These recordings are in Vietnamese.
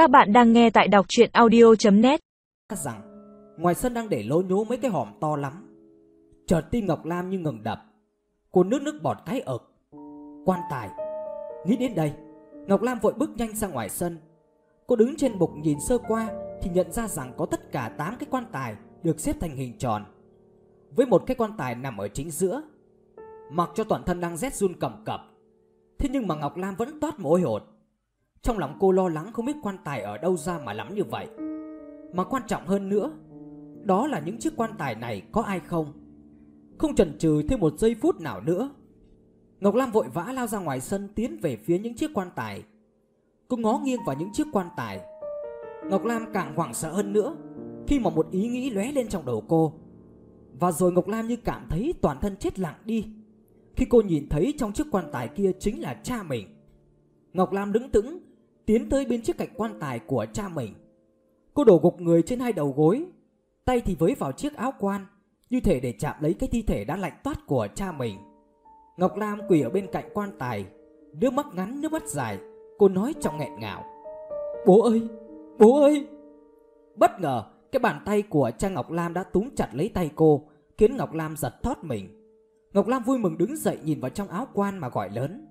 Các bạn đang nghe tại đọc chuyện audio.net rằng ngoài sân đang để lố nhố mấy cái hòm to lắm. Chợt tim Ngọc Lam như ngừng đập. Cô nước nước bọt cái ực. Quan tài. Nghĩ đến đây, Ngọc Lam vội bước nhanh ra ngoài sân. Cô đứng trên bục nhìn sơ qua thì nhận ra rằng có tất cả 8 cái quan tài được xếp thành hình tròn. Với một cái quan tài nằm ở chính giữa. Mặc cho toàn thân đang rét run cầm cập. Thế nhưng mà Ngọc Lam vẫn toát mồ hôi hột. Trong lòng cô lo lắng không biết quan tài ở đâu ra mà lắm như vậy. Mà quan trọng hơn nữa, đó là những chiếc quan tài này có ai không? Không chần chừ thêm một giây phút nào nữa. Ngọc Lam vội vã lao ra ngoài sân tiến về phía những chiếc quan tài. Cô ngó nghiêng vào những chiếc quan tài. Ngọc Lam càng hoảng sợ hơn nữa khi mà một ý nghĩ lóe lên trong đầu cô. Và rồi Ngọc Lam như cảm thấy toàn thân chết lặng đi khi cô nhìn thấy trong chiếc quan tài kia chính là cha mình. Ngọc Lam đứng tững tiến tới bên chiếc cạnh quan tài của cha mình. Cô đổ gục người trên hai đầu gối, tay thì với vào chiếc áo quan, như thể để chạm lấy cái thi thể đã lạnh toát của cha mình. Ngọc Lam quỳ ở bên cạnh quan tài, nước mắt ngắn nước mắt dài, cô nói trong nghẹn ngào. Bố ơi, bố ơi! Bất ngờ, cái bàn tay của cha Ngọc Lam đã túm chặt lấy tay cô, khiến Ngọc Lam giật thót mình. Ngọc Lam vui mừng đứng dậy nhìn vào trong áo quan mà gọi lớn.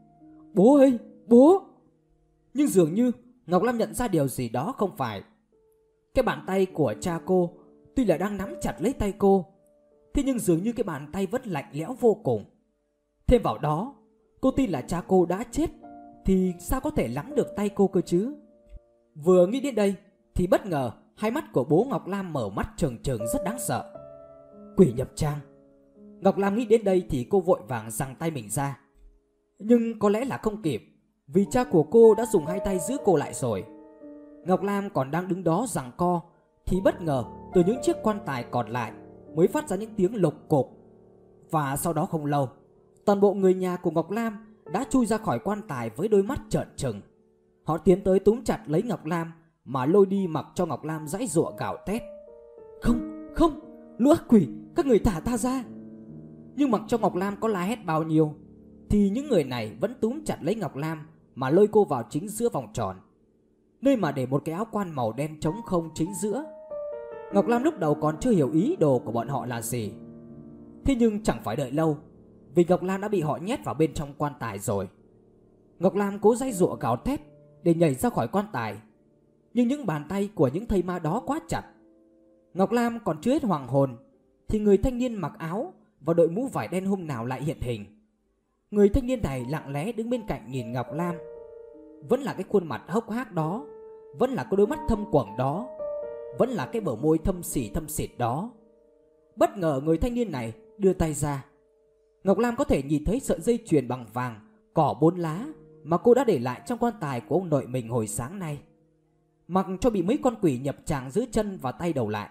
Bố ơi, bố! Nhưng dường như Ngọc Lam nhận ra điều gì đó không phải. Cái bàn tay của cha cô tuy là đang nắm chặt lấy tay cô, thế nhưng dường như cái bàn tay vẫn lạnh lẽo vô cùng. Thêm vào đó, cô tin là cha cô đã chết thì sao có thể nắm được tay cô cơ chứ? Vừa nghĩ đến đây thì bất ngờ hai mắt của bố Ngọc Lam mở mắt trừng trừng rất đáng sợ. Quỷ nhập trang. Ngọc Lam nghĩ đến đây thì cô vội vàng giằng tay mình ra. Nhưng có lẽ là không kịp vì cha của cô đã dùng hai tay giữ cô lại rồi. Ngọc Lam còn đang đứng đó giằng co thì bất ngờ từ những chiếc quan tài còn lại mới phát ra những tiếng lục cục. Và sau đó không lâu, toàn bộ người nhà của Ngọc Lam đã chui ra khỏi quan tài với đôi mắt trợn trừng. Họ tiến tới túm chặt lấy Ngọc Lam mà lôi đi mặc cho Ngọc Lam dãy rụa gào tét. Không, không, lũ ác quỷ, các người thả ta ra. Nhưng mặc cho Ngọc Lam có la hét bao nhiêu thì những người này vẫn túm chặt lấy Ngọc Lam mà lôi cô vào chính giữa vòng tròn. Nơi mà để một cái áo quan màu đen trống không chính giữa. Ngọc Lam lúc đầu còn chưa hiểu ý đồ của bọn họ là gì. Thế nhưng chẳng phải đợi lâu, vì Ngọc Lam đã bị họ nhét vào bên trong quan tài rồi. Ngọc Lam cố dây dụa gào thét để nhảy ra khỏi quan tài. Nhưng những bàn tay của những thầy ma đó quá chặt. Ngọc Lam còn chưa hết hoàng hồn thì người thanh niên mặc áo và đội mũ vải đen hôm nào lại hiện hình. Người thanh niên này lặng lẽ đứng bên cạnh nhìn Ngọc Lam vẫn là cái khuôn mặt hốc hác đó, Vẫn là cái đôi mắt thâm quầng đó, Vẫn là cái bờ môi thâm xỉ thâm xịt đó. Bất ngờ người thanh niên này đưa tay ra. Ngọc Lam có thể nhìn thấy sợi dây chuyền bằng vàng, Cỏ bốn lá Mà cô đã để lại trong quan tài của ông nội mình hồi sáng nay. Mặc cho bị mấy con quỷ nhập tràng giữ chân và tay đầu lại.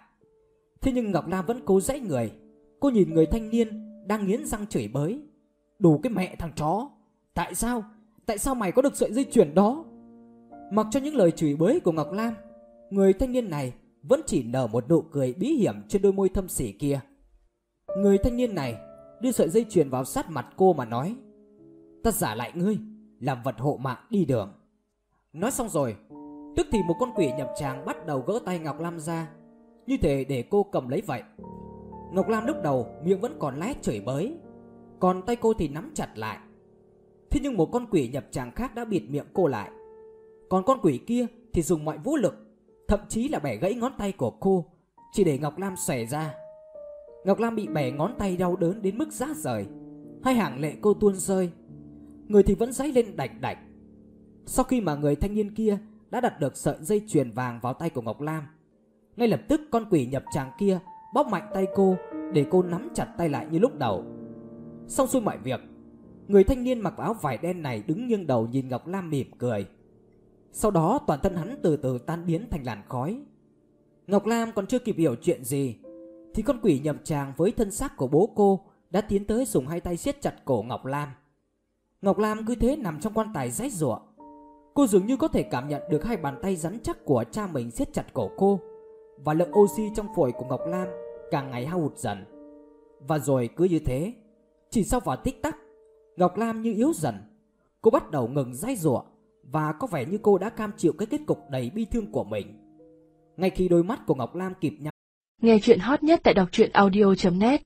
Thế nhưng Ngọc Lam vẫn cố dãy người. Cô nhìn người thanh niên đang nghiến răng chửi bới. Đủ cái mẹ thằng chó, Tại sao Tại sao mày có được sợi dây chuyền đó? Mặc cho những lời chửi bới của Ngọc Lam Người thanh niên này Vẫn chỉ nở một nụ cười bí hiểm Trên đôi môi thâm sỉ kia. Người thanh niên này Đưa sợi dây chuyền vào sát mặt cô mà nói, Ta giả lại ngươi, Làm vật hộ mạng đi đường. Nói xong rồi, Tức thì một con quỷ nhập tràng bắt đầu gỡ tay Ngọc Lam ra. Như thể để cô cầm lấy vậy. Ngọc Lam lúc đầu miệng vẫn còn lét chửi bới, còn tay cô thì nắm chặt lại. Thế nhưng một con quỷ nhập tràng khác đã bịt miệng cô lại. Còn con quỷ kia thì dùng mọi vũ lực, Thậm chí là bẻ gãy ngón tay của cô, Chỉ để Ngọc Lam xòe ra. Ngọc Lam bị bẻ ngón tay đau đớn đến mức rát rời. Hai hàng lệ cô tuôn rơi. Người thì vẫn giấy lên đạch đạch. Sau khi mà người thanh niên kia Đã đặt được sợi dây chuyền vàng vào tay của Ngọc Lam, Ngay lập tức con quỷ nhập tràng kia Bóp mạnh tay cô Để cô nắm chặt tay lại như lúc đầu. Xong xuôi mọi việc Người thanh niên mặc áo vải đen này đứng nghiêng đầu nhìn Ngọc Lam mỉm cười. Sau đó, toàn thân hắn từ từ tan biến thành làn khói. Ngọc Lam còn chưa kịp hiểu chuyện gì, Thì con quỷ nhầm tràng với thân xác của bố cô Đã tiến tới dùng hai tay siết chặt cổ Ngọc Lam. Ngọc Lam cứ thế nằm trong quan tài rách rụa Cô dường như có thể cảm nhận được hai bàn tay rắn chắc của cha mình siết chặt cổ cô Và lượng oxy trong phổi của Ngọc Lam càng ngày hao hụt dần. Và rồi cứ như thế, chỉ sau vài tích tắc Ngọc Lam như yếu dần. Cô bắt đầu ngừng dây rủa Và có vẻ như cô đã cam chịu cái kết cục đầy bi thương của mình. Ngay khi đôi mắt của Ngọc Lam kịp nhắm, Nghe chuyện hot nhất tại đọc truyện audio.net